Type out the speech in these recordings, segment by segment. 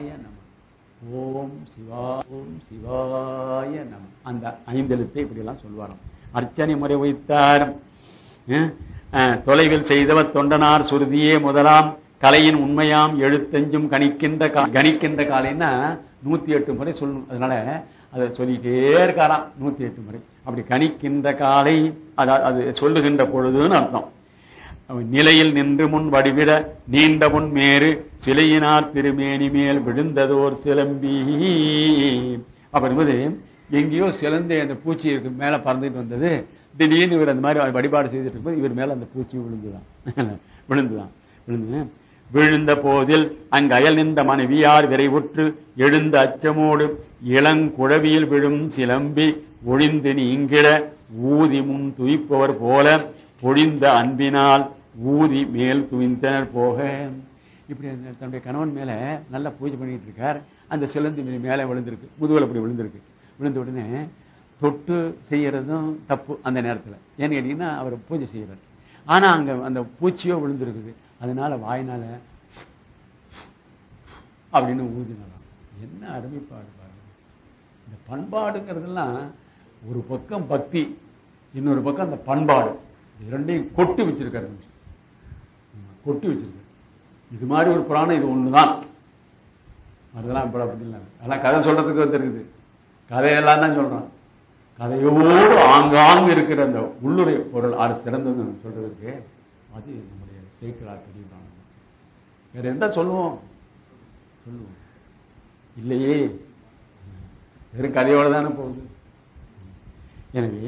சிவாய நம. ஓம் சிவா ஓம் சிவாய நம. அந்த ஐந்தெழுத்தை இப்படியெல்லாம் சொல்வாராம். அர்ச்சனை முறை வைத்தார் தொலைவில் செய்தவர் தொண்டனார் சுருதியே முதலாம். கலையின் உண்மையாம் எழுத்தஞ்சும் கணிக்கின்ற கா- கணிக்கின்ற காலைன்னா நூத்தி எட்டு முறை சொல்லணும். அதனால அதை சொல்லிட்டே இருக்காராம் நூத்தி எட்டு முறை. அப்படி கணிக்கின்ற காலை அதாவது அது சொல்லுகின்ற பொழுதுன்னு அர்த்தம். நிலையில் நின்று முன் வடிவிட நீண்ட முன் மேறு சிலையினார் திருமேனி மேல் விழுந்ததோர் சிலம்பி. அப்படிங்கும்போது எங்கேயோ சிலந்து அந்த பூச்சி இருக்கு மேல பறந்துட்டு வந்தது. திடீர்னு இவர் அந்த மாதிரி வழிபாடு செய்துட்டு இருக்கும்போது இவர் மேல அந்த பூச்சி விழுந்துதான். விழுந்துதான். விழுந்து விழுந்த போதில் அங்கு அயல் நின்ற மனைவியார் விரைவுற்று எழுந்த அச்சமோடு இளங்குழவியில் விழும் சிலம்பி ஒழிந்து நீங்கிட ஊதி முன் துய்ப்பவர் போல பொழிந்த அன்பினால் ஊதி மேல் துவிந்தனர் போக. இப்படி தன்னுடைய கணவன் மேல நல்லா பூஜை பண்ணிட்டு இருக்கார். அந்த சிலந்தி மீது மேலே விழுந்திருக்கு. முதுகில் அப்படி விழுந்திருக்கு. விழுந்த உடனே தொட்டு செய்யறதும் தப்பு அந்த நேரத்துல. ஏன்னு கேட்டீங்கன்னா அவர் பூஜை செய்யறாரு. ஆனா அங்க அந்த பூச்சியோ விழுந்திருக்குது. அதனால வாயினால அப்படின்னு ஊதினாலும் என்ன அருமைப்பாடு பாருங்க. இந்த பண்பாடுங்கிறதெல்லாம் ஒரு பக்கம் பக்தி இன்னொரு பக்கம் அந்த பண்பாடு. இரண்டையும் கொட்டு வச்சிருக்காரு ஒட்டி ஆமா, கொட்டி இது மாதிரி ஒரு புராணம் இது ஒண்ணுதான். அதெல்லாம் இப்ப அப்படி இல்லை. அதெல்லாம் கதை சொல்றதுக்கு வந்துருக்குது. கதையெல்லாம் தான் சொல்றான். கதையோடு ஆங்காங்கு இருக்கிற அந்த உள்ளுடைய பொருள் ஆறு சிறந்தது சொல்றதுக்கு அது நம்முடைய சேக்கலார் பெரிய வேற எந்த சொல்லுவோம்? சொல்லுவோம். இல்லையே. வெறும் கதையோடு தானே போகுது. எனவே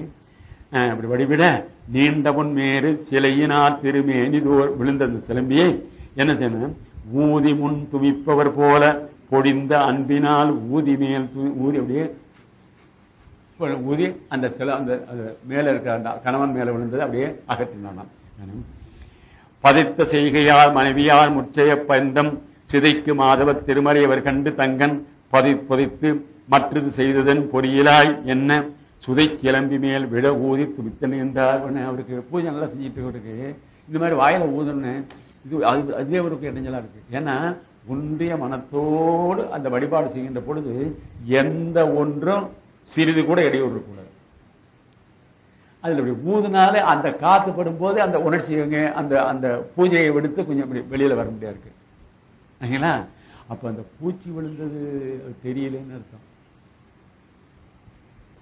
அப்படி வடிவிட நீண்டவன் மேறு சிலையினால் திருமேனிதோர் விழுந்த அந்த சிலம்பியை. என்ன செய்யணும்? ஊதி முன் துவிப்பவர் போல பொடிந்த அன்பினால் ஊதி மேல் து- ஊதி அப்படியே ஊதி அந்த சில அந்த மேல இருக்கிற அந்த கணவன் மேல விழுந்தது அப்படியே அகற்றினான் பதைத்த செய்கையால் மனைவியால் முற்றைய பந்தம் சிதைக்கு மாதவ திருமறை அவர் கண்டு தங்கன் பதி புதைத்து மற்றது செய்ததன் பொறியிலாய் என்ன? சுதை கிளம்பி மேல் விட ஊதி துடித்தன் என்றார் உடனே அவருக்கு பூஜை நல்லா செஞ்சுட்டு இருக்கு இந்த மாதிரி வாயில ஊதுன்னு இது அது அதுவே அவருக்கு இடைஞ்சலா இருக்கு. ஏன்னா ஒன்றிய மனத்தோடு அந்த வழிபாடு செய்கின்ற பொழுது எந்த ஒன்றும் சிறிது கூட இடையூறு கூடாது அதில் இப்படி ஊதுனாலே அந்த காத்து படும்போது அந்த உணர்ச்சிங்க அந்த அந்த பூஜையை விடுத்து கொஞ்சம் இப்படி வெளியில வர முடியாது. இருக்கு சரிங்களா அப்ப அந்த பூச்சி விழுந்தது தெரியலன்னு அர்த்தம்.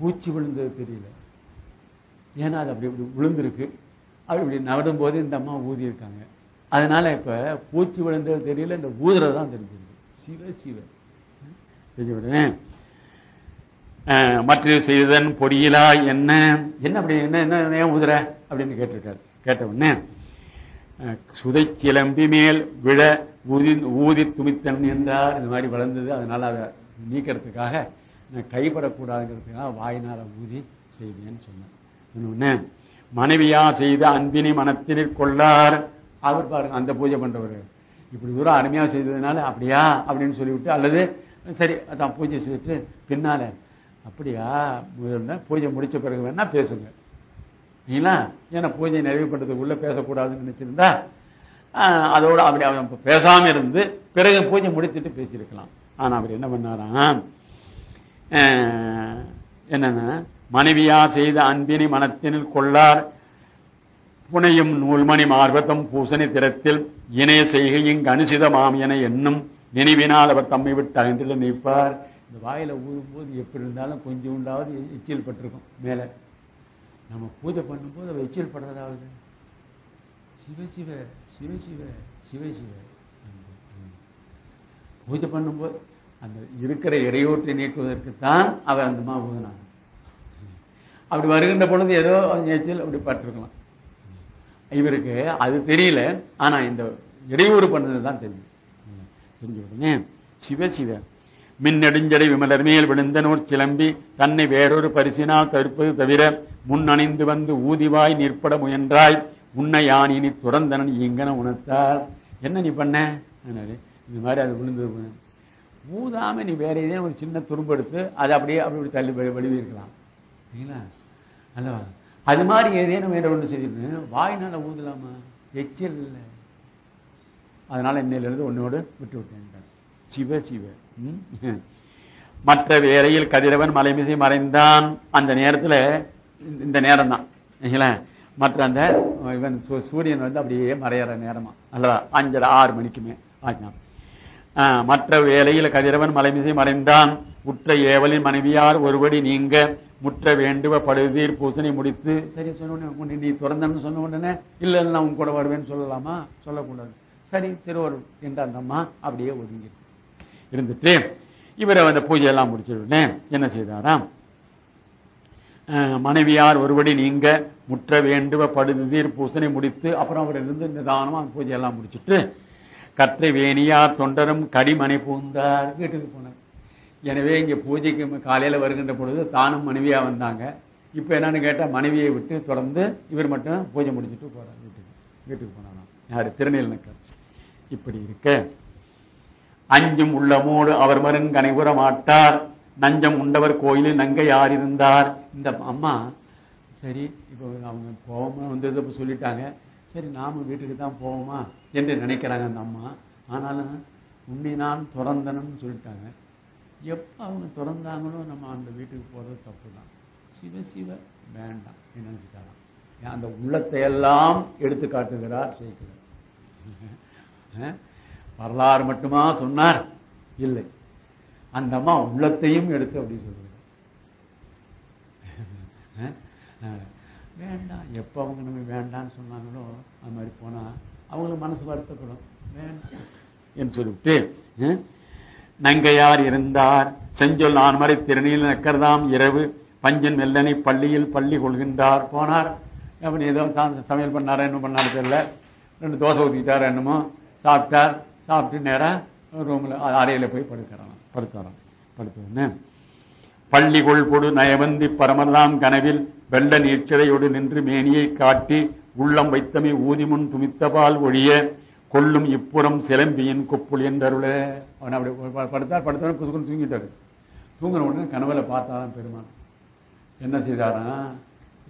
பூச்சி விழுந்தது தெரியல. ஏன்னா அது அப்படி இப்படி விழுந்திருக்கு. அப்படி இப்படி நவடும் போது இந்த அம்மா ஊதி இருக்காங்க அதனால இப்ப பூச்சி விழுந்தது தெரியல இந்த ஊதுறது தான் தெரிஞ்சிருக்கு. சிவ சிவ தெரிஞ்ச உடனே மற்ற செய்தன் பொடியிலா என்ன? என்ன அப்படி என்ன என்ன ஏன் ஊதுற? அப்படின்னு கேட்டிருக்காரு. கேட்ட உடனே சுதை கிளம்பி மேல் விழ ஊதி ஊதி துமித்தன் என்றார். இந்த மாதிரி வளர்ந்தது அதனால அதை நீக்கிறதுக்காக நான் கைப்படக்கூடாதுங்கிறதுக்காக வாயினால ஊதி செய்வேன்னு சொன்னேன் மனைவியா செய்த அன்பினை மனத்தினிற் கொள்ளார். அவர் பாருங்க அந்த பூஜை பண்றவர். இப்படி தூரம் அருமையா செய்ததுனால அப்படியா அப்படின்னு சொல்லிவிட்டு அல்லது சரி அதான் பூஜை செய்துட்டு பின்னால அப்படியா முதல்ல பூஜை முடிச்ச பிறகு வேணா பேசுங்க. இல்லைங்களா ஏன்னா பூஜை நிறைவு பண்றதுக்குள்ள பேசக்கூடாதுன்னு நினைச்சிருந்தா அதோட அப்படி அவன் பேசாம இருந்து பிறகு பூஜை முடித்துட்டு பேசியிருக்கலாம். ஆனா அவர் என்ன பண்ணாராம்? என்னன்னா மனைவியா செய்த அன்பினை மனத்தினில் கொள்ளார். புனையும் நூல்மணி மார்பத்தம் பூசணி திறத்தில் இணைய செய்கை இங்கு அனுசிதமாம் என என்னும் நினைவினால் அவர் தம்மை விட்டு அகன்றில் நிற்பார். இந்த வாயில ஊதும்போது எப்படி இருந்தாலும் கொஞ்சம் உண்டாவது எச்சில் பட்டிருக்கும் மேல. நம்ம பூஜை பண்ணும்போது அவர் எச்சில் படுறதாவது. சிவ சிவ சிவ சிவ சிவ சிவ. பூஜை பண்ணும்போது அந்த இருக்கிற இடையூற்றை நீக்குவதற்குத்தான் அவர் அந்த மா அப்படி வருகின்ற பொழுது ஏதோ எச்சில் அப்படி பட்டிருக்கலாம். இவருக்கு அது தெரியல ஆனா இந்த இடையூறு பண்ணது தான் தெரியும். தெரிஞ்ச உடனே சிவ சிவ மின்னெடுஞ்சடை விமலர் மேல் விழுந்த நூற் சிலம்பி தன்னை வேறொரு பரிசினால் தடுப்பது தவிர முன் அணிந்து வந்து ஊதிவாய் நிற்பட முயன்றாய் உன்னை யானினி துறந்தனன் இங்கன உணர்த்தார். என்ன நீ பண்ண? இந்த மாதிரி அது விழுந்தது ஊதாம நீ வேற ஏதேனும் ஒரு சின்ன துரும்பு எடுத்து அதை அப்படியே அப்படி இப்படி தள்ளி வெளி- வெளியே இருக்கலாம் சரிங்களா அல்லவா? அது மாதிரி ஏதேனும் வேற ஒன்று செய்திருந்தேன் வாய்னால ஊதலாமா? எச்சில் இல்லை. அதனால இன்னையிலிருந்து உன்னோடு விட்டு விட்டேன் சிவ சிவ. மற்ற வேலையில் கதிரவன் மலைமிசை மறைந்தான். அந்த நேரத்துல இந்த- இந்த நேரம் தான் மற்ற அந்த இவன் சூ- சூரியன் வந்து அப்படியே மறையற நேரமா? அல்லவா? அஞ்சரை ஆறு மணிக்குமே. ஆச்சு மற்ற வேலையில் கதிரவன் மலைமிசை மறைந்தான். உற்ற ஏவலின் மனைவியார் ஒருபடி நீங்க. முற்ற வேண்டுவ படுதீர் பூசனை முடித்து சரி சொன்ன உடனே நீ திறந்தன்னு சொன்ன உடனே இல்ல இல்ல நான் உன் கூட வருவேன்னு சொல்லலாமா? சொல்லக்கூடாது. சரி திருவருள் என்ற அந்த அம்மா அப்படியே ஒதுங்கி இருந்துட்டு இவரை அந்த பூஜை எல்லாம் என்ன செய்தாராம்? மனைவியார் ஒருபடி நீங்க முற்ற வேண்டுவ படுதீர் பூசனை முடித்து அப்புறம் அவர் இருந்து நிதானமா பூஜையெல்லாம் பூஜை எல்லாம் முடிச்சிட்டு கற்றை தொண்டரும் கடிமனை பூந்தார். வீட்டுக்கு போனார். எனவே இங்கே பூஜைக்கு காலையில் வருகின்ற பொழுது தானும் மனைவியாக வந்தாங்க. இப்போ என்னன்னு கேட்டால் மனைவியை விட்டு தொடர்ந்து இவர் மட்டும் பூஜை முடிஞ்சுட்டு போகிறார் வீட்டுக்கு. வீட்டுக்கு போனாராம். யார்? திருநெல்வேலிக்கர் இப்படி இருக்க. அஞ்சும் உள்ளமோடு அவர் மருங் கனைவுற மாட்டார் நஞ்சம் உண்டவர் கோயிலில் நங்கை யார் இருந்தார் இந்த அம்மா சரி இப்போ அவங்க கோபமாக வந்ததை சொல்லிட்டாங்க. சரி நாம வீட்டுக்கு தான் போவோமா என்று நினைக்கிறாங்க அந்த அம்மா. ஆனாலும் உன்னை நான் துறந்தனம்னு சொல்லிட்டாங்க. எப்போ அவங்க திறந்தாங்களோ நம்ம அந்த வீட்டுக்கு போகிறது தப்பு தான் சிவ சிவ வேண்டாம் என்ன நினைச்சிட்டாராம்? ஏன் அந்த உள்ளத்தை எல்லாம் எடுத்து காட்டுகிறார் சேர்க்கிறார் வரலாறு மட்டுமா சொன்னார்? இல்லை. அந்த அம்மா உள்ளத்தையும் எடுத்து அப்படி சொல்லுகிறார் வேண்டாம். எப்போ அவங்க நம்ம வேண்டாம்னு சொன்னாங்களோ அது மாதிரி போனால் அவங்களுக்கு மனசு வருத்தப்படும். வேண்டாம். என்று சொல்லிவிட்டு நங்கையார் இருந்தார். செஞ்சொல் நான்மறை திருநீல் நக்கர்தாம் இரவு. பஞ்சன் வெள்ளனை பள்ளியில் பள்ளி கொள்கின்றார். போனார். அப்படி ஏதோ தான் சமையல் பண்ணாரா என்ன பண்ணாரு தெரியல. ரெண்டு தோசை ஊற்றிட்டார் என்னமோ. சாப்பிட்டார். சாப்பிட்டு நேராக ரூமில் அறையில் போய் படுக்கிறான் படுத்து படுத்தோடனே பள்ளிகொள் கொள்பொடு நயவந்தி பரமெல்லாம் கனவில் வெள்ள நீர்ச்சிறையோடு நின்று மேனியை காட்டி உள்ளம் வைத்தமை ஊதிமுன் துமித்தபால் ஒழிய கொல்லும் இப்புறம் சிலம்பியின் கொப்புள் என்றருள. அவன் அப்படி படுத்தார் படுத்தவன புதுக்குன்னு தூங்கிட்டாரு. தூங்குன உடனே கனவுல பார்த்தாதான் பெருமான். என்ன செய்தாராம்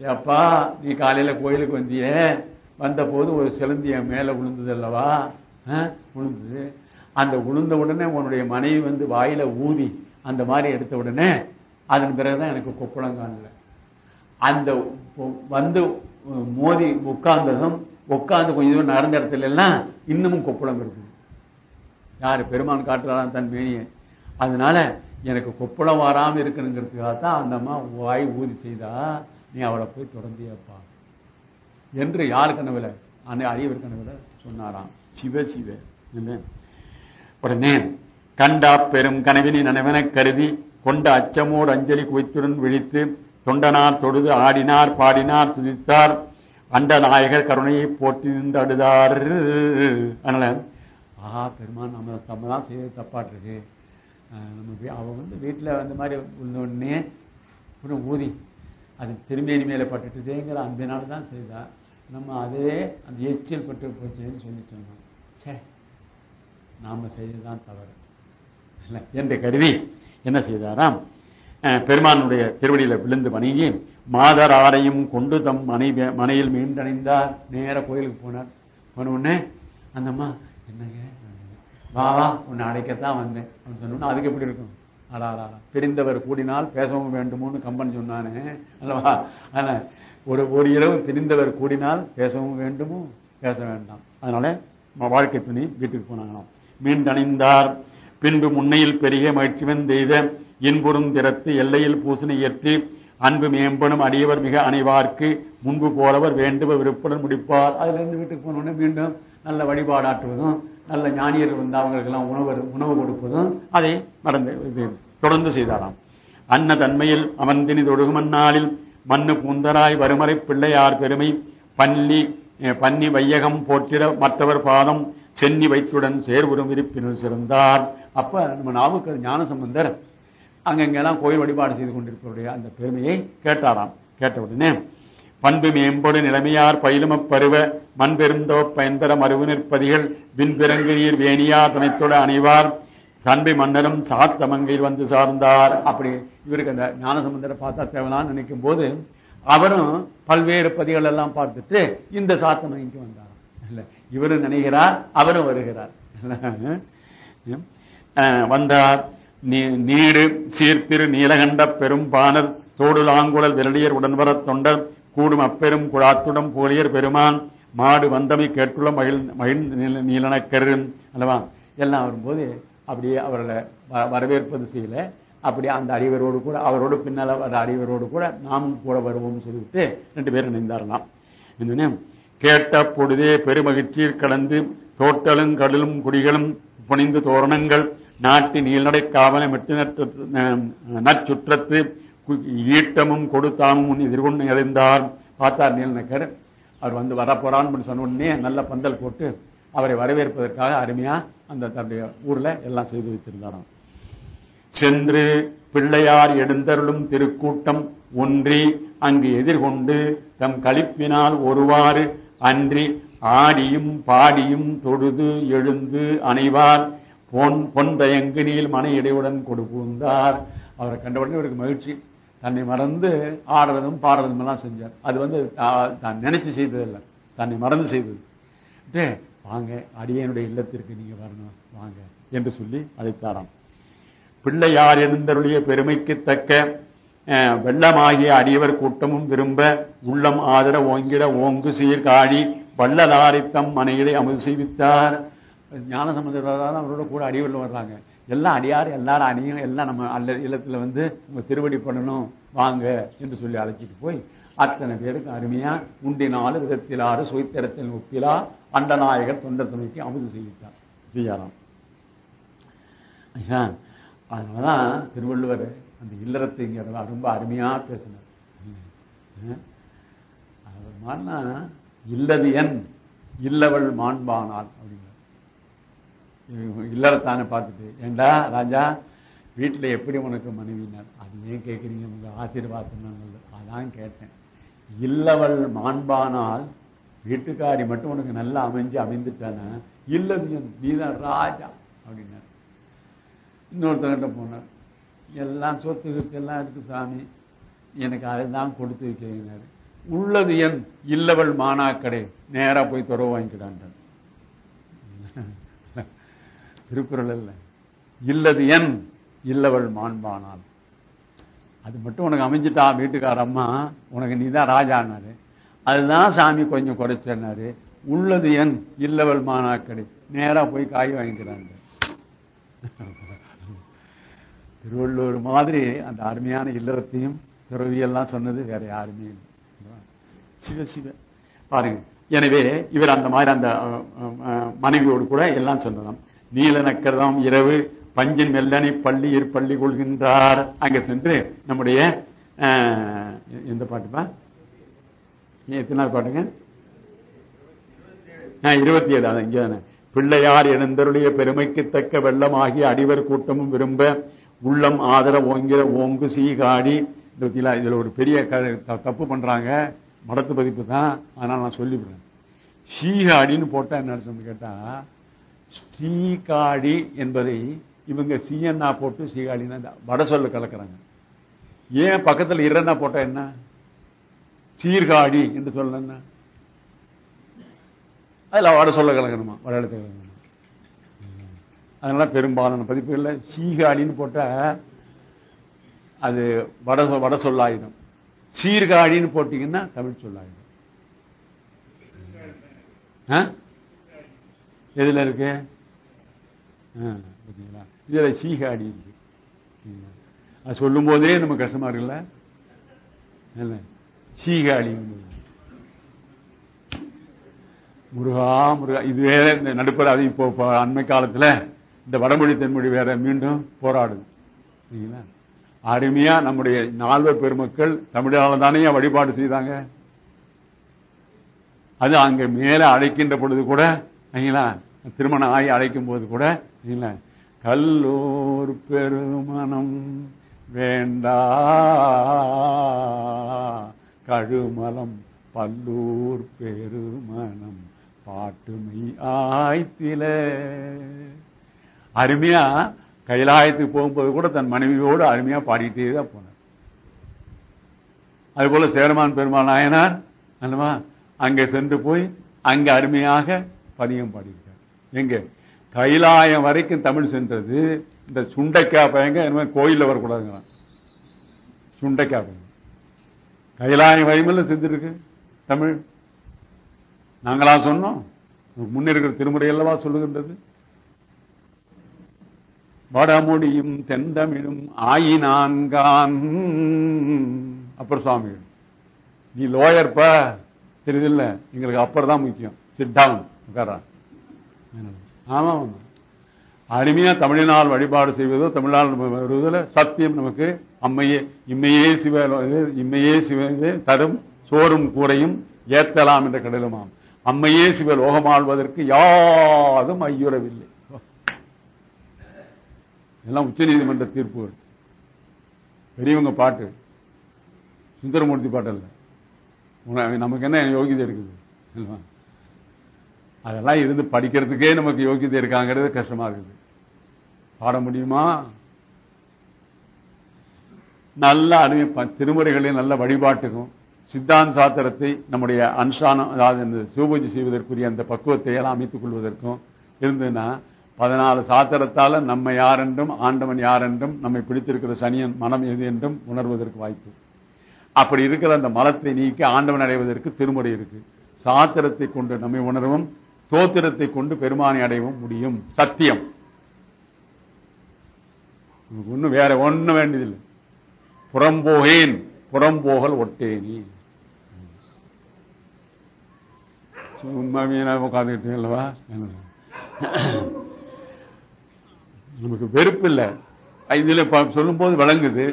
ஏப்பா நீ காலையில கோயிலுக்கு வந்தியே. வந்த போது ஒரு சிலந்தி என் மேல விழுந்தது அல்லவா? ஆ? விழுந்தது அந்த விழுந்த உடனே உன்னுடைய மனைவி வந்து வாயில ஊதி அந்த மாதிரி எடுத்த உடனே அதன் பிறகுதான் எனக்கு கொப்புளம் காணல அந்த வந்து மோதி உட்கார்ந்ததும் உட்கார்ந்து கொஞ்சம் தூரம் நடந்த இடத்துல எல்லாம் இன்னமும் கொப்புளம் இருக்குது. யாரு பெருமான் காட்டுறாராம் தன் மேனியை. அதனால எனக்கு கொப்புளம் வராமல் இருக்கணுங்கிறதுக்காக தான் அந்த அம்மா வாய் ஊதி செய்தா நீ அவளை போய் தொடர்ந்தியப்பா. என்று யார் கனவுல அன்னை அரியவர் கனவுல சொன்னாராம். சிவ சிவ. என்ன? உடனே கண்டா பெரும் கனவினை நனவென கருதி கொண்ட அச்சமோடு அஞ்சலி குவித்துடன் விழித்து தொண்டனார் தொழுது ஆடினார் பாடினார் துதித்தார். அண்ட நாயகர் கருணையை போட்டி நின்று அடுதார் அதனால ஆஹா பெருமான் நம்ம நம்ம தான் செய்ய தப்பாட்டுருக்கு நம்ம வீ- வந்து வீட்டில் அந்த மாதிரி உள்ள உடனே ஊதி அது திரும்பி மேல பட்டுட்டுதேங்கிற அன்பினால தான் செய்தா. நம்ம அதே அந்த எச்சில் பட்டு போச்சுன்னு சொல்லி சொன்னோம் சே நாம் செய்ததுதான் தவறு. இல்லை என்று கருதி என்ன செய்தாராம்? பெருமானுடைய திருவடியில விழுந்து வணங்கி மாதர் ஆரையும் கொண்டு தம் மனைவி மனையில் மீண்டடைந்தார். நேர கோயிலுக்கு போனார். போன உடனே அந்தம்மா என்னங்க? வா வா உன்னை அடைக்கத்தான் வந்தேன். அப்படின்னு சொன்னோன்னா அதுக்கு எப்படி இருக்கும்? அடா பிரிந்தவர் கூடினால் பேசவும் வேண்டுமோன்னு கம்பன் சொன்னானே. அல்லவா? அதனால ஒரு ஒரு இரவு பிரிந்தவர் கூடினால் பேசவும் வேண்டுமோ? பேச வேண்டாம். அதனால வாழ்க்கை துணி வீட்டுக்கு போனாங்களாம். மீண்டணிந்தார் பின்பு முன்னையில் பெரிய மகிழ்ச்சிவன் செய்த இன்புறும் திறத்து எல்லையில் பூசனை ஏற்றி அன்பு மேம்படும் அடியவர் மிக அணைவார்க்கு முன்பு போலவர் வேண்டுவ விருப்புடன் முடிப்பார். அதுல இருந்து வீட்டுக்கு போன மீண்டும் நல்ல வழிபாடாற்றுவதும் நல்ல ஞானியர் வந்து அவங்களுக்கெல்லாம் உணவு உணவு கொடுப்பதும் அதை நடந்து இது தொடர்ந்து செய்தாராம். அன்ன தன்மையில் அமர்ந்தினி தொடுகுமன்னாளில் மண்ணு பூந்தராய் வருமறை பிள்ளையார் பெருமை பள்ளி பன்னி வையகம் போற்றிட மற்றவர் பாதம் சென்னி வைத்துடன் சேர்வுறும் இருப்பினர் சிறந்தார். அப்ப நம்ம நாவுக்கல் ஞான சம்பந்தர் அங்கங்கெல்லாம் கோயில் வழிபாடு செய்து கொண்டிருப்பவருடைய அந்த பெருமையை கேட்டாராம். கேட்ட உடனே பண்பு மேம்படு நிலைமையார் பயிலுமப் பருவ மண்பெருந்தோ பயன்பெற மறுவு நிற்பதிகள் விண்பிறங்கு நீர் வேணியார் துணைத்தொட அணிவார் தன்பை மன்னரும் சாத்தமங்கையில் வந்து சார்ந்தார். அப்படி இவருக்கு அந்த ஞானசம்பந்தரை பார்த்தா தேவலான்னு நினைக்கும் போது அவரும் பல்வேறு பதிகள் எல்லாம் பார்த்துட்டு இந்த சாத்தமங்கைக்கு வந்தார் இல்ல இவரும் நினைக்கிறார் அவரும் வருகிறார். வந்தார். நீ- நீடு சீர்திரு நீலகண்ட பெரும்பாணர் தோடுலாங்குழல் விரலியர் உடன்வரத் தொண்டர் கூடும் அப்பெரும் குழாத்துடன் போலியர் பெருமான் மாடு வந்தமை கேட்டுள்ள மகிழ் மகிழ் நீலனக்கரு அல்லவா? எல்லாம் வரும்போது அப்படியே அவர்களை வ- வரவேற்பது செய்யல. அப்படி அந்த அடிவரோடு கூட அவரோடு பின்னால வர அடிவரோடு கூட நாமும் கூட வருவோம்னு சொல்லிவிட்டு ரெண்டு பேரும் இணைந்தாரலாம் என்னன்னு கேட்ட பொழுதே பெருமகிழ்ச்சியில் கலந்து தோட்டலும் கடலும் குடிகளும் புனிந்து தோரணங்கள் நாட்டின் நீள்நடை காவலை மெட்டு நற்சுற்றத்து ஈட்டமும் கொடுத்தாமும் எதிர்கொண்டு இறைந்தார் பார்த்தார் நீலநக்கர். அவர் வந்து வரப்போறான்னு சொன்ன உடனே நல்ல பந்தல் போட்டு அவரை வரவேற்பதற்காக அருமையா அந்த தன்னுடைய ஊர்ல எல்லாம் செய்து வைத்திருந்தாராம். சென்று பிள்ளையார் எடுந்தருளும் திருக்கூட்டம் ஒன்றி அங்கு எதிர்கொண்டு தம் களிப்பினால் ஒருவாறு அன்றி ஆடியும் பாடியும் தொழுது எழுந்து அணைவார். பொன் பொன் தயங்கு நீள் மன இடையுடன் கொடுப்புந்தார் அவரை கண்டவுடனே இவருக்கு மகிழ்ச்சி. தன்னை மறந்து ஆடுறதும் பாடுறதும் எல்லாம் செஞ்சார். அது வந்து தா- தான் நினைச்சு செய்ததில்லை. தன்னை மறந்து செய்தது. டே, வாங்க அடியனுடைய இல்லத்திற்கு நீங்க வரணும். வாங்க என்று சொல்லி அழைத்தாராம். பிள்ளையார் எழுந்தருளிய பெருமைக்கு தக்க வெள்ளமாகிய அடியவர் கூட்டமும் விரும்ப உள்ளம் ஆதர ஓங்கிட ஓங்கு சீர்காழி வள்ளலாரித்தம் மனையிலே அமுது செய்வித்தார். ஞான சம்பந்தம் அவரோட கூட அடிவில் வர்றாங்க. எல்லாம் அடியார் எல்லாரும் அணியும் எல்லாம் நம்ம அல்ல இல்லத்துல வந்து நம்ம திருவடி பண்ணணும் வாங்க என்று சொல்லி அழைச்சிட்டு போய் அத்தனை பேருக்கு அருமையா உண்டினாலு விதத்திலாறு சுயத்திரத்தில் ஒப்பிலா அண்டநாயகர் தொண்டர் துணைக்கு அமுது செய்தார் செய்யலாம் ஐயா அதனாலதான் திருவள்ளுவர் அந்த இல்லறத்துங்கிறத ரொம்ப அருமையா பேசினார். அஹ் அவர் இல்லது என் இல்லவள் மாண்பானால் அப்படிங்கிறார். இல்லறத்தானே பார்த்துட்டு ஏண்டா ராஜா வீட்டில் எப்படி உனக்கு மனைவினார்? அது ஏன் கேட்குறீங்க உங்க ஆசீர்வாதம் அதான் கேட்டேன். இல்லவள் மாண்பானால் வீட்டுக்காரி மட்டும் உனக்கு நல்லா அமைஞ்சு அமைந்துட்டானா? இல்லது என் நீதான் ராஜா அப்படின்னார். இன்னொருத்தங்கிட்ட போனார். எல்லாம் சொத்து கித்து எல்லாம் இருக்கு சாமி எனக்கு அதுதான் கொடுத்து வைக்கிறார் உள்ளது என் இல்லவள் மானாக்கடை நேரா போய் துறவு வாங்கிக்கிறான்றார் திருக்குறள் அல்ல. இல்லது என் இல்லவள் மாண்பானாள் அது மட்டும் உனக்கு அமைஞ்சிட்டா வீட்டுக்கார அம்மா உனக்கு நீதான் ராஜானாரு அதுதான் சாமி கொஞ்சம் குறைச்சனாரு உள்ளது என் இல்லவள் மாணாக்கடி நேரா போய் காய் வாங்கிக்கிறாங்க. திருவள்ளுவர் மாதிரி அந்த அருமையான இல்லறத்தையும் துறவியெல்லாம் சொன்னது வேற யாருமே இல்லை. சிவ சிவ. பாருங்க. எனவே இவர் அந்த மாதிரி அந்த மனைவியோடு கூட எல்லாம் சொன்னதாம். நீல நக்கரதம் இரவு பஞ்சின் மெல்லனை பள்ளியிற் பள்ளி கொள்கின்றார். அங்க சென்று நம்முடைய அஹ், எந்த பாட்டுப்பா? எத்தனாவது பாட்டுங்க? இருபத்தி ஏழு அது இங்கே பிள்ளையார் எழுந்தருளிய பெருமைக்கு தக்க வெள்ளமாகிய அடிவர் கூட்டமும் விரும்ப உள்ளம் ஆதர ஓங்கிற ஓங்கு சீகாடி. இருபத்தி இதுல ஒரு பெரிய க- த- தப்பு பண்றாங்க. மடத்து பதிப்பு தான். அதனால நான் சொல்லிவிடுறேன். சீகாடின்னு போட்டா என்ன அர்த்தம்னு கேட்டா ஸ்ரீகாடி என்பதை இவங்க சிஎன்னா போட்டு சீகாடின்னா வட சொல்ல கலக்கிறாங்க. ஏன் பக்கத்துல இரண்டா போட்டா என்ன? சீர்காழி என்று சொல்ல என்ன? வட சொல்ல கலக்கணுமா? வட எழுத்து கலக்கணுமா? அதனால பெரும்பாலான பதிப்புகளில் சீகாழின்னு போட்டா அது வட வட சொல்லாயிடும். சீர்காழின்னு போட்டீங்கன்னா தமிழ் சொல்லாயிடும். ஆ? எதுல இருக்கு? ஆ, பாத்தீங்களா? இதுல சீகாடி இருக்கு. அது சொல்லும் போதே நம்ம கஷ்டமா இருக்குல்ல? இல்ல சீகாழி முருகா முருகா. இது வேற இந்த நடுப்பர் அது இப்போ அண்மை காலத்துல இந்த வடமொழி தென்மொழி வேற மீண்டும் போராடுது. சரிங்களா? அருமையா நம்முடைய நால்வர் பெருமக்கள் தமிழால தானே வழிபாடு செய்தாங்க. அது அங்க மேல அழைக்கின்ற பொழுது கூட சரிங்களா திருமணம் ஆகி அழைக்கும் போது கூட சரிங்களா கல்லூர் பெருமணம் வேண்டா கழுமலம் பல்லூர் பெருமணம் பாட்டுமை ஆய்த்தில. அருமையா கைலாயத்துக்கு போகும்போது கூட தன் மனைவியோடு அருமையா பாடிக்கிட்டே தான் போனார். அதுபோல சேரமான் பெருமாள் நாயனார் அல்லவா? அங்கே சென்று போய் அங்க அருமையாக பதியம் பாடியிருக்கார் எங்க? கைலாயம் வரைக்கும் தமிழ் சென்றது. இந்த சுண்டைக்காய் பயங்க இனிமே கோயில்ல வரக்கூடாதுங்க சுண்டைக்காய் பயங்க கைலாயம் வரைமல்ல செஞ்சிருக்கு தமிழ். நாங்களா சொன்னோம். முன்னிருக்கிற திருமுறை அல்லவா சொல்லுகின்றது? வடமொழியும் தென்தமிழும் ஆயினான்கான். அப்புறம் சுவாமி நீ லோயர்ப்ப இல்லை? எங்களுக்கு அப்புறம் தான் முக்கியம். சிட் டவுன் உட்காரான் ஆமா அருமையா தமிழினால் வழிபாடு செய்வதோ தமிழால் வருவதில் சத்தியம் நமக்கு அம்மையே இம்மையே சிவ இம்மையே சிவ இது தரும் சோறும் கூரையும் ஏத்தலாம் என்ற கடலுமாம் அம்மையே சிவ லோகமாழ்வதற்கு யாதும் ஐயுறவில்லை. எல்லாம் உச்ச நீதிமன்ற தீர்ப்புகள் பெரியவங்க பாட்டு சுந்தரமூர்த்தி பாட்டு இல்லை நமக்கு என்ன யோகிதை இருக்குது அதெல்லாம் இருந்து படிக்கிறதுக்கே நமக்கு யோகியதை இருக்காங்கிறது கஷ்டமா இருக்குது. பாட முடியுமா? நல்ல அருமை ப- நல்ல வழிபாட்டுக்கும் சித்தாந்த சாத்திரத்தை நம்முடைய அனுஷ்டானம் அதாவது இந்த சிவபூஜை செய்வதற்குரிய அந்த பக்குவத்தை எல்லாம் அமைத்துக் கொள்வதற்கும் இருந்ததுன்னா பதினாலு சாத்திரத்தால நம்ம யாரென்றும் ஆண்டவன் யாரென்றும் நம்மை பிடித்திருக்கிற சனியன் மனம் எது என்றும் உணர்வதற்கு வாய்ப்பு. அப்படி இருக்கிற அந்த மலத்தை நீக்கி ஆண்டவன் அடைவதற்கு திருமுறை இருக்கு. சாத்திரத்தை கொண்டு நம்மை உணர்வும் தோத்திரத்தை கொண்டு பெருமானை அடையவும் முடியும். சத்தியம். ஒன்னும் வேற ஒன்னும் வேண்டியதில்லை. புறம்போகேன் புறம்போகல் ஒட்டேனி. சும்மா வீணா உட்காந்துக்கிட்டு அல்லவா? நமக்கு வெறுப்பு இல்லை. இதுல சொல்லும் போது விளங்குது.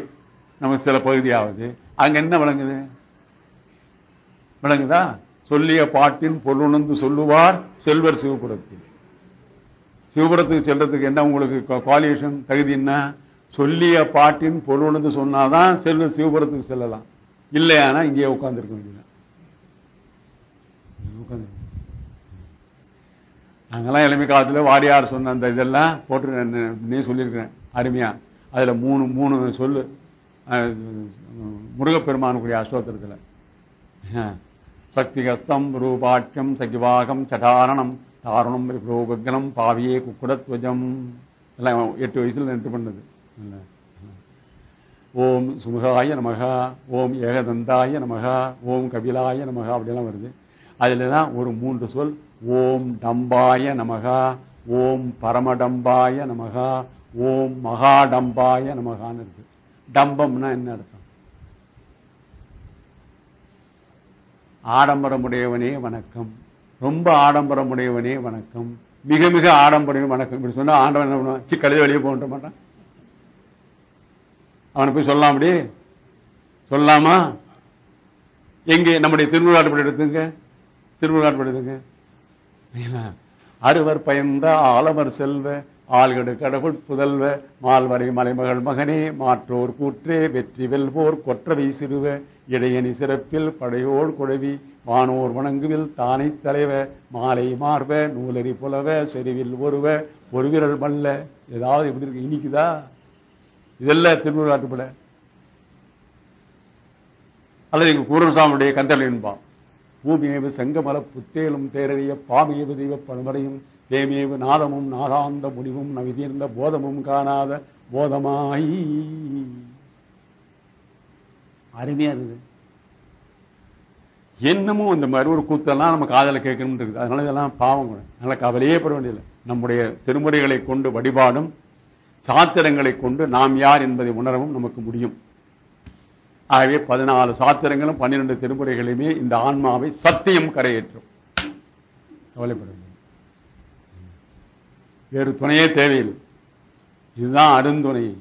நமக்கு சில பகுதியாவது. அங்க என்ன விளங்குது? விளங்குதா? சொல்லிய பாட்டின் பொருளுணர்ந்து சொல்லுவார் செல்வர் சிவபுரத்தில். சிவபுரத்துக்கு செல்றதுக்கு என்ன உங்களுக்கு குவாலிஃபிகேஷன் தகுதி என்ன? சொல்லிய பாட்டின் பொருளுணர்ந்து சொன்னாதான் செல்வர் சிவபுரத்துக்கு செல்லலாம். இல்லையானா இங்கேயே உட்கார்ந்துருக்க வேண்டியதான் நாங்கெல்லாம் இளமை காலத்தில் வாரியார் சொன்ன அந்த இதெல்லாம் போட்டு நீ சொல்லியிருக்கிறேன் அருமையா. அதுல மூணு மூணு சொல்லு முருகப்பெருமானுக்குரிய அஷ்டோத்திரத்துல. அஹ், ரூபாட்சம் சகிவாகம் சடாரணம் தாருணம் விக்னம் பாவியே குக்குடத்வஜம். எல்லாம் எட்டு வயசுல நின்று பண்ணது. ஓம் சுமுகாய நமகா ஓம் ஏகதந்தாய நமகா ஓம் கபிலாய நமகா அப்படிலாம் வருது. அதில் தான் ஒரு மூன்று சொல் ஓம் டம்பாய நமகா ஓம் பரமடம்பாய நமகா ஓம் மகாடம்பாய நமகான்னு இருக்கு. டம்பம்னா என்ன அர்த்தம்? ஆடம்பரமுடையவனே வணக்கம். ரொம்ப ஆடம்பரமுடையவனே வணக்கம். மிக மிக ஆடம்பரம் வணக்கம். இப்படி சொன்னா ஆண்டவன் என்ன பண்ணுவான்? சி கழுத வெளியே போக மாட்டான். அவனை போய் சொல்லலாம் அப்படி? சொல்லாமா எங்கே? நம்முடைய திருவிழாட்டு எடுத்துங்க. திருவிழாட்டு எடுத்துங்க. அறுவர் பயந்த ஆலவர் செல்வ ஆள்கடு கடவுள் புதல்வ மால்வரை மலைமகள் மகனே மாற்றோர் கூற்றே வெற்றி வெல்வோர் கொற்றவை சிறுவ இடையணி சிறப்பில் படையோர் குழவி வானோர் வணங்குவில் தானை தலைவ மாலை மார்ப நூலரி புலவ செறிவில் ஒருவ ஒரு விரல் மல்ல. ஏதாவது எப்படி இருக்கு. இனிக்குதா? இதெல்லாம் திருவிழாட்டுப்பட அல்லது எங்க கூரசாமியுடைய கந்தளின்பா பூமியேவு செங்கமல புத்தேலும் தேரறிய பாமியவு தெய்வ பழமறையும் தேமேவு நாதமும் நாதாந்த முடிவும் நவிதீர்ந்த போதமும் காணாத போதமாயி. அருமையா இருக்குது. என்னமோ இந்த மாதிரி ஒரு கூத்தெல்லாம் நம்ம காதல கேட்கணும் இருக்குது. அதனால இதெல்லாம் பாவம். அதனால கவலையே பட வேண்டியதில்லை. நம்முடைய திருமுறைகளை கொண்டு வழிபாடும் சாத்திரங்களை கொண்டு நாம் யார் என்பதை உணரவும் நமக்கு முடியும். ஆகவே பதினாலு சாத்திரங்களும் பன்னிரண்டு திருமுறைகளையுமே இந்த ஆன்மாவை சத்தியம் கரையேற்றும். கவலைப்பட வேறு துணையே தேவையில்லை. இதுதான் அருந்துணை.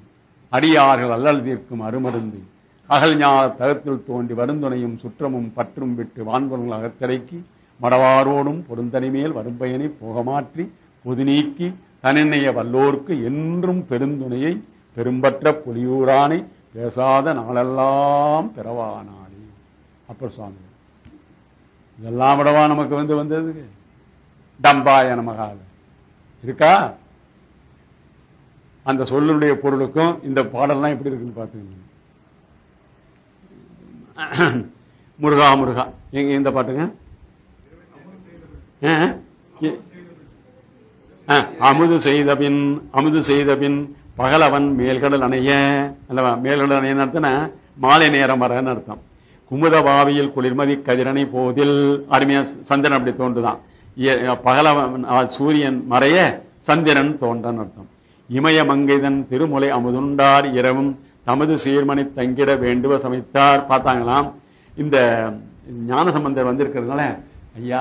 அடியார்கள் அல்லல் தீர்க்கும் அருமருந்து. அகல் ஞான தகத்தில் தோன்றி வருந்துணையும் சுற்றமும் பற்றும் விட்டு வான்பொருள் அகத்திரைக்கு மடவாரோடும் பொருந்தனை மேல் வரும்பயனை போகமாற்றி பொது நீக்கி தனினைய வல்லோர்க்கு என்றும் பெருந்துணையை பெரும்பற்ற புலியூரானை பேசாத நாளெல்லாம் பிறவானானே. அப்பர் சுவாமி இதெல்லாம் விடவா நமக்கு வந்து வந்தது? டம்பாய நமகால இருக்கா? அந்த சொல்லுடைய பொருளுக்கும் இந்த பாடல்லாம் எப்படி இருக்குன்னு பாத்துக்கணும் முருகா முருகா. எங்க இந்த பாட்டுங்க? ஆ? செய்த பின் அமுது செய்தபின் அமுது பகலவன் மேல்கடல் அணைய அல்லவா மேல்கடல் அணைய நடத்தின மாலை நேரம் வரன்னு அர்த்தம். குமுத பாவியில் குளிர்மதி கதிரணை போதில் அருமையா சந்திரன் அப்படி தோன்றுதான். பகலவன் சூரியன் மறைய சந்திரன் தோன்றன்னு அர்த்தம். இமய மங்கைதன் திருமுலை அமுதுண்டார் இரவும் தமது சீர்மனை தங்கிட வேண்டுவ சமைத்தார். பார்த்தாங்களாம். இந்த ஞான சம்பந்தர் வந்திருக்கிறதுனால ஐயா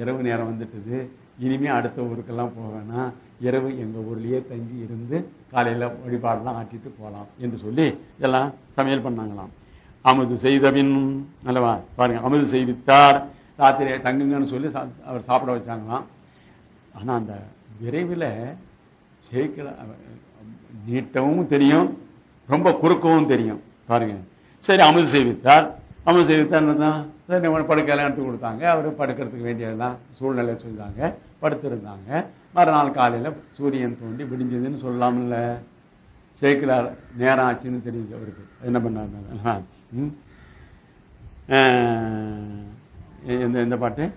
இரவு நேரம் வந்துட்டுது. இனிமே அடுத்த ஊருக்கெல்லாம் போக வேணாம். இரவு எங்கள் ஊர்லேயே தங்கி இருந்து காலையில் வழிபாடெல்லாம் ஆட்டிட்டு போகலாம் என்று சொல்லி எல்லாம் சமையல் பண்ணாங்களாம். அமுது செய்தபின் அல்லவா? பாருங்க அமுது செய்வித்தார். ராத்திரி தங்குங்கன்னு சொல்லி அவர் சாப்பிட வச்சாங்களாம். ஆனால் அந்த விரைவில் சேர்க்கல. நீட்டவும் தெரியும். ரொம்ப குறுக்கவும் தெரியும். பாருங்க. சரி அமுது செய்வித்தார். அமுது செய்வித்தார் என்னதான் சரி படுக்கையெல்லாம் எடுத்து கொடுத்தாங்க. அவர் படுக்கிறதுக்கு வேண்டியதெல்லாம் சூழ்நிலை சொல்லிட்டாங்க படுத்திருந்தாங்க. மறுநாள் காலையில சூரியன் தோண்டி விடிஞ்சதுன்னு சொல்லலாம்ல. சேர்க்கலார் நேரம் ஆச்சுன்னு தெரியுது அவருக்கு. என்ன பண்ணார்? ம்? அஹ், எந்த எந்த பாட்டு?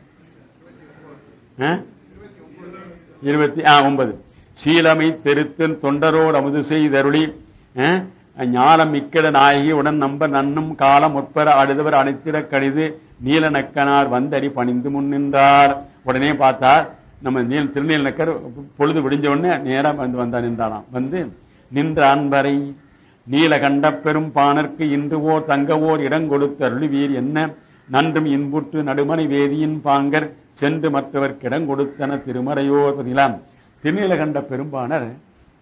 இருபத்தி ஒன்பது. சீலமை தெருத்தன் தொண்டரோடு அமுது செய்தருளி. ஞானம் மிக்கட நாயகி உடன் நம்ப நன்னும் காலம் முற்பெற அழுதவர் அனைத்திட கழிது நீல நக்கனார் வந்தடி பணிந்து முன் நின்றார். உடனே பார்த்தார் நம்ம நீல் திருநீல் நக்கர் பொழுது விடிஞ்ச உடனே நேரம் வந்து வந்தா நின்றாராம் வந்து நின்ற அன்பரை நீலகண்ட பெரும் பாணர்க்கு இன்று ஓர் தங்கவோர் இடம் கொடுத்தருளி வீர் என்ன? நன்றும் இன்புற்று நடுமனை வேதியின் பாங்கர் சென்று மற்றவர்க்கு திருமறையோர் பதிலாம். திருநீலகண்ட பெரும்பானர்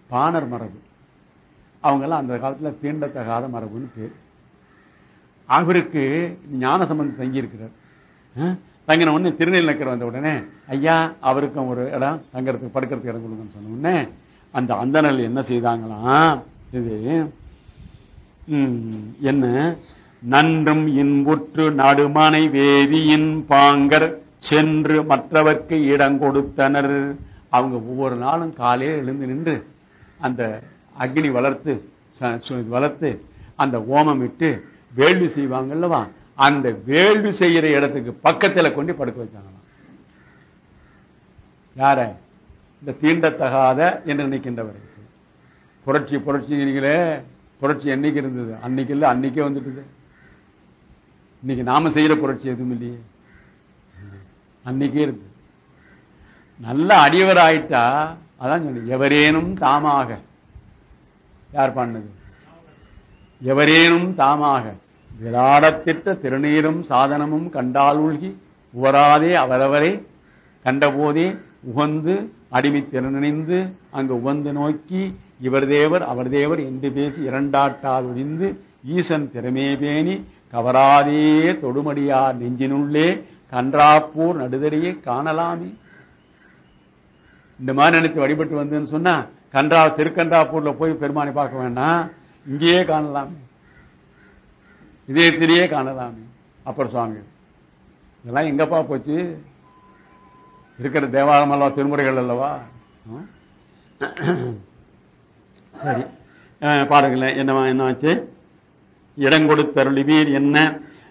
பாணர் மரபு. அவங்கெல்லாம் அந்த காலத்தில் தீண்டத்தகாத மரபுன்னு பேர். அவருக்கு ஞான சம்பந்தம் தங்கியிருக்கிறார். தங்கின உடனே திருநெல்வேலி வந்த உடனே ஐயா அவருக்கும் ஒரு இடம் தங்கறதுக்கு படுக்கிறதுக்கு இடம் கொடுங்கன்னு சொன்ன உடனே அந்த அந்தனல் என்ன செய்தாங்களாம்? இது என்ன? நன்றும் இன்புற்று நடுமனை வேதியின் பாங்கர் சென்று மற்றவர்க்கு இடம் கொடுத்தனர். அவங்க ஒவ்வொரு நாளும் காலையில எழுந்து நின்று அந்த அக்னி வளர்த்து வளர்த்து அந்த ஓமம் இட்டு வேள்வி செய்வாங்கல்லவா அந்த வேள்வி செய்யற இடத்துக்கு பக்கத்துல கொண்டு படுக்க வச்சாங்களாம். யார? இந்த தீண்டத்தகாத என்று நினைக்கின்றவர். புரட்சி புரட்சிங்கிறீங்களே புரட்சி என்னைக்கு இருந்தது? அன்னைக்கு இல்ல அன்னைக்கே வந்துட்டுது. இன்னைக்கு நாம செய்யற புரட்சி எதுவும் இல்லையே. அன்னைக்கே இருக்கு நல்ல அடியவர் ஆயிட்டா அதான் சொல்லு எவரேனும் தாமாக யார் பண்ணது எவரேனும் தாமாக விராடத்திட்ட திருநீரும் சாதனமும் கண்டால் உள்கி உவராதே அவரவரை கண்டபோதே உகந்து அடிமை திறனிணைந்து அங்கு உவந்து நோக்கி இவர் தேவர் அவர் தேவர் என்று பேசி இரண்டாட்டால் ஒழிந்து ஈசன் திறமே பேணி கவராதே தொடுமடியார் நெஞ்சினுள்ளே கன்றாப்பூர் நடுதறியை காணலாமே. இந்த மாதிரி நினைத்து வழிபட்டு வந்தேன்னு சொன்னா கன்றா திருக்கன்றாப்பூர்ல போய் பெருமானை பார்க்க வேண்டாம் இங்கேயே காணலாமே. இதயத்திலேயே காணலாமே. அப்பர் சுவாமி இதெல்லாம் எங்கப்பா போச்சு? இருக்கிற தேவாரம் அல்லவா திருமுறைகள் அல்லவா? ஆ? சரி. பாருங்களேன் என்னவா என்னாச்சு இடங்கொடுத்தருளிவீர் என்ன?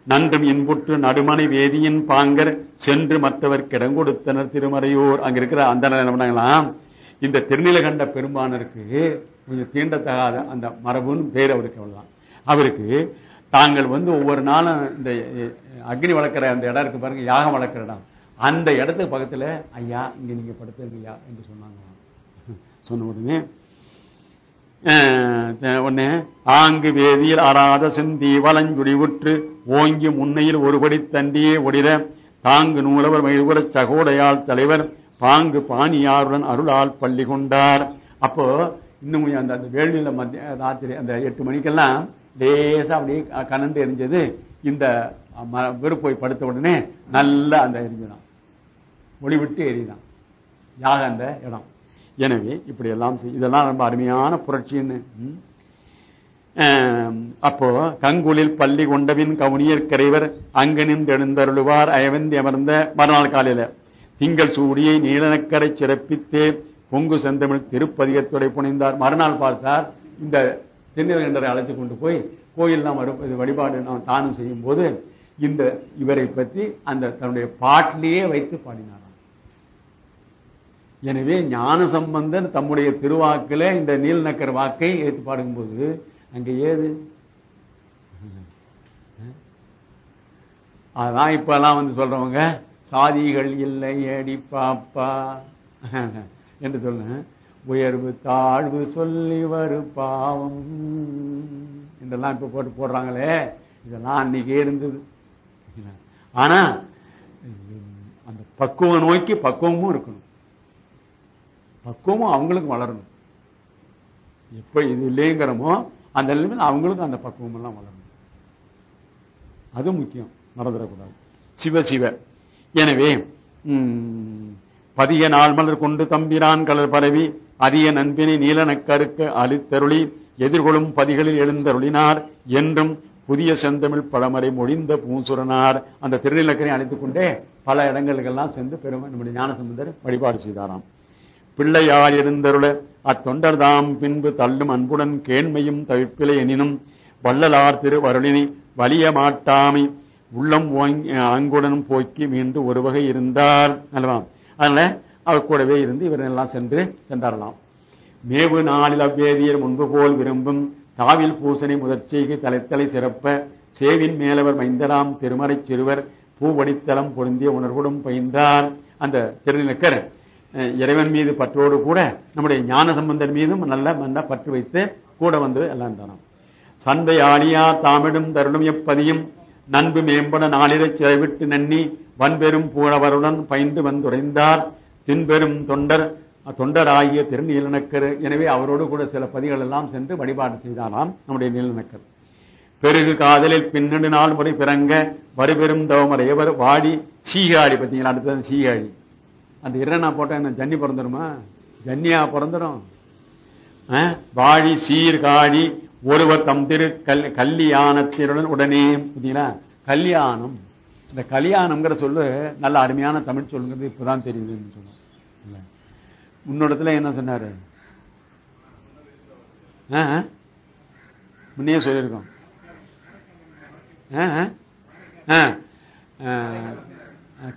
நன்றும் இன்புற்று நடுமனை வேதியின் பாங்கர் சென்று மற்றவர்க்கு கிடங்கொடுத்தனர் திருமறையூர். அங்க இருக்கிற அந்த என்ன பண்ணாங்களாம் இந்த திருநிலகண்ட பெருமானருக்கு கொஞ்சம் தீண்டத்தகாத அந்த மரபுன்னு பேர் அவருக்கு அவ்வளவுதான். அவருக்கு தாங்கள் வந்து ஒவ்வொரு நாளும் இந்த அக்னி வளர்க்குற அந்த இடம் இருக்கு பாருங்க யாகம் வளர்க்குற இடம். அந்த இடத்துக்கு பக்கத்தில் ஐயா இங்கே நீங்கள் படுத்துருங்கய்யா என்று சொன்னாங்க. சொன்ன உடனே உடனே ஆங்கு வேதியில் அறாத சிந்தி வலஞ்சுடி உற்று ஓங்கி முன்னையில் ஒருபடி தண்டியே ஒடிர தாங்கு நூலவர் மகிழ்குறச் சகோடையாள் தலைவர் பாங்கு பாணியாருடன் அருளால் பள்ளி கொண்டார். அப்போ இன்னும் அந்த அந்த வேள்வியில மத்திய ராத்திரி அந்த எட்டு மணிக்கெல்லாம் லேசா அப்படியே கனண்டு எரிஞ்சது. இந்த ம- போய் படுத்த உடனே நல்ல அந்த எரிஞ்சுதான் ஒளி விட்டு எரிதான் யாக அந்த இடம். எனவே இப்படி எல்லாம் இதெல்லாம் ரொம்ப அருமையான புரட்சின்னு அப்போ கங்குலில் பள்ளி கொண்டவின் கவுனியர் கரைவர் அங்கு நின்று எழுந்தருளுவார். அயவந்தி அமர்ந்த மறுநாள் காலையில திங்கள் சூடியை நீலனக்கரை சிறப்பித்தே பொங்கு செந்தமிழ் திருப்பதிகத்துடை புனைந்தார். மறுநாள் பார்த்தார். இந்த திருநிலகண்டரை அழைத்து கொண்டு போய் கோயில் நாம் இது வழிபாடு நாம் தானம் செய்யும் போது இந்த இவரை பற்றி அந்த தன்னுடைய பாட்டிலேயே வைத்து பாடினாராம். எனவே ஞான சம்பந்தன் தம்முடைய திருவாக்குல இந்த நீலநக்கர் வாக்கை ஏற்று பாடும்போது அங்க ஏது? அதான் இப்ப எல்லாம் வந்து சொல்றவங்க சாதிகள் இல்லை அடி பாப்பா. என்று சொல்லுங்க. உயர்வு தாழ்வு சொல்லி வரு பாவம். என்றெல்லாம் இப்ப போட்டு போடுறாங்களே. இதெல்லாம் அன்னைக்கே இருந்தது. ஆனா அந்த பக்குவம் நோக்கி பக்குவமும் இருக்கணும். பக்குவமும் அவங்களுக்கும் வளரணும். எப்ப இது இல்லைங்கிறமோ அந்த நிலைமையில் அவங்களுக்கும் அந்த பக்குவம் எல்லாம் வளரணும். அது முக்கியம். மறந்துடக்கூடாது. சிவ சிவ. எனவே பதிய நாள் மலர் கொண்டு தம்பிரான் கலர் பரவி அதிய நண்பினை நீலனக்கருக்க அளித்தருளி எதிர்கொள்ளும் பதிகளில் எழுந்தருளினார் என்றும் புதிய செந்தமிழ் பழமறை மொழிந்த பூசுரனார். அந்த திருநிலக்கரை அழைத்துக் கொண்டே பல இடங்களுக்கெல்லாம் சென்று பெருமை நம்முடைய ஞானசம்பந்தர் வழிபாடு செய்தாராம். பிள்ளையார் எழுந்தருள அத்தொண்டர் தாம் பின்பு தள்ளும் அன்புடன் கேண்மையும் தவிப்பிலை எனினும் வள்ளலார் திருவருளினை வலிய மாட்டாமை உள்ளம் ஓங்கி- போக்கி மீண்டு ஒரு வகை இருந்தார் அல்லவா? அதனால அவர் கூடவே இருந்து இவரெல்லாம் சென்று சென்றாரலாம். மேவு நாளில் அவ்வேதியர் முன்பு போல் விரும்பும் தாவில் பூசனை முதற்சிக்கு தலைத்தலை சிறப்ப சேவின் மேலவர் மைந்தராம் திருமறைச் சிறுவர் பூவடித்தளம் பொருந்திய உணர்வுடன் பயின்றார். அந்த திருநிலக்கர் இறைவன் மீது பற்றோடு கூட நம்முடைய ஞான சம்பந்தர் மீதும் நல்ல நல்ல பற்று வைத்து கூட வந்து எல்லாம் தானாம். சந்தை ஆளியா தாமிடும் தருணம் எப்பதியும் நண்பு மேம்பட நாளிரச் சிறைவிட்டு நன்னி வன்பெரும் பூழவருடன் பயின்று வந்துரைந்தார். தின்பெரும் தொண்டர் தொண்டராகிய திருநீலனக்கர் எனவே அவரோடு கூட சில பதிகள் எல்லாம் சென்று வழிபாடு செய்தாராம் நம்முடைய நீலனக்கர் பெருகு காதலில் பின்னெடு நாள் முறை பிறங்க வறுபெரும் தவமறையவர் வாடி சீகாழி பார்த்தீங்களா? அடுத்தது சீகாழி. அந்த இரநா போட்டா என்ன ஜன்னி பிறந்துருமா ஜன்னியா பிறந்துடும். வாழி சீர்காழி ஒருவர் தம் திரு கல் கல்யாணத்தினுடன் உடனே பார்த்தீங்களா கல்யாணம். இந்த கல்யாணம்ங்கிற சொல்லு நல்ல அருமையான தமிழ் சொல்லுங்கிறது இப்பதான் தெரியுதுன்னு சொன்னோம். முன்னோடத்துல என்ன சொன்னாரு? முன்னே சொல்லியிருக்கோம்.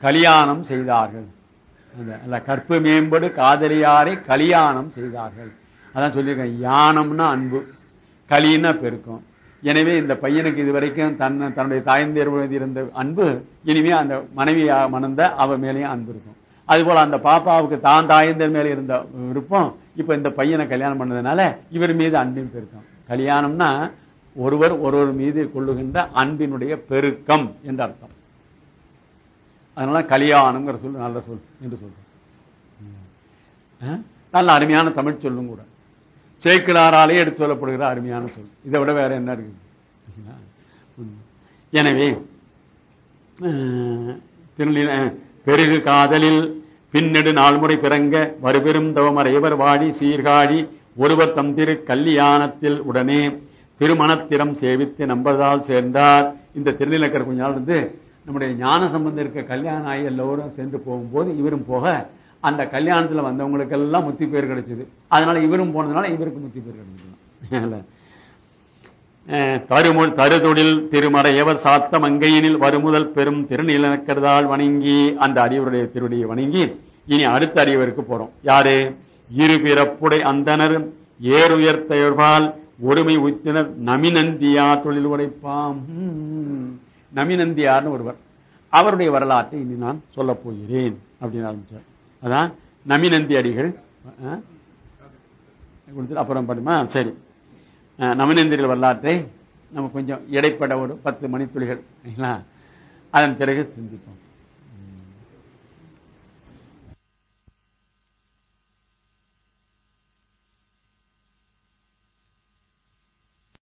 கல்யாணம் செய்தார்கள். அல்ல கற்பு மேம்படு காதலியாரை கல்யாணம் செய்தார்கள். அதான் சொல்லியிருக்கேன். யானம்னா அன்பு. கலின்னா பெருக்கம் எனவே இந்த பையனுக்கு இதுவரைக்கும் தன் தன்னுடைய தாய்ந்தேர் இருந்த அன்பு இனிமே அந்த மனைவி மணந்த அவ மேலேயும் அன்பு இருக்கும். அதுபோல அந்த பாப்பாவுக்கு தான் தாயந்தர் மேல இருந்த விருப்பம் இப்ப இந்த பையனை கல்யாணம் பண்ணதுனால இவர் மீது அன்பின் பெருக்கம். கல்யாணம்னா ஒருவர் ஒருவர் மீது கொள்ளுகின்ற அன்பினுடைய பெருக்கம் என்ற அர்த்தம். அதனால கல்யாணம்ங்கிற சொல் நல்ல சொல் என்று சொல்றோம். நல்ல அருமையான தமிழ் சொல்லும் கூட. சேக்கிலாராலே எடுத்து சொல்லப்படுகிற அருமையான சொல். இதை விட வேற என்ன இருக்குது? எனவே அஹ், பெருகு காதலில் பின்னெடு நாள்முறை பிறங்க வருபெரும் தவமறையவர் வாடி சீர்காழி ஒருவர் தம் திரு கல்யாணத்தில் உடனே திருமணத்திடம் சேவித்து நம்பதால் சேர்ந்தார். இந்த திருநிலக்கர் கொஞ்ச நாள் இருந்து நம்முடைய ஞான சம்பந்தம் இருக்க கல்யாணம் ஆகி எல்லோரும் சென்று போகும்போது இவரும் போக அந்த கல்யாணத்துல வந்தவங்களுக்கெல்லாம் முத்தி பேர் கிடைச்சது. அதனால இவரும் போனதுனால இவருக்கு முத்தி பேர் கிடைச்சது. அஹ் தருதொழில் திருமறையவர் சாத்த மங்கையினில் வருமுதல் பெரும் திருநிலக்கிறதால் வணங்கி அந்த அறிவருடைய திருடியை வணங்கி இனி அடுத்த அறிவருக்கு போறோம். யாரு? இரு பிறப்புடை அந்தனர் ஏறுயர்த்தயர்பால் ஒருமை உத்தினர் நமிநந்தியா தொழில் உடைப்பாம். நமிநந்தியார்னு ஒருவர். அவருடைய வரலாற்றை இனி நான் சொல்லப் போகிறேன் அப்படின்னு ஆரம்பிச்சார். அதான் நமினந்தி அடிகள் அப்புறம் பண்ணுமா சரி. அஹ், வரலாற்றை நம்ம கொஞ்சம் இடைப்பட ஒரு பத்து மணித்துளிகள் அதன் பிறகு சிந்திப்போம்.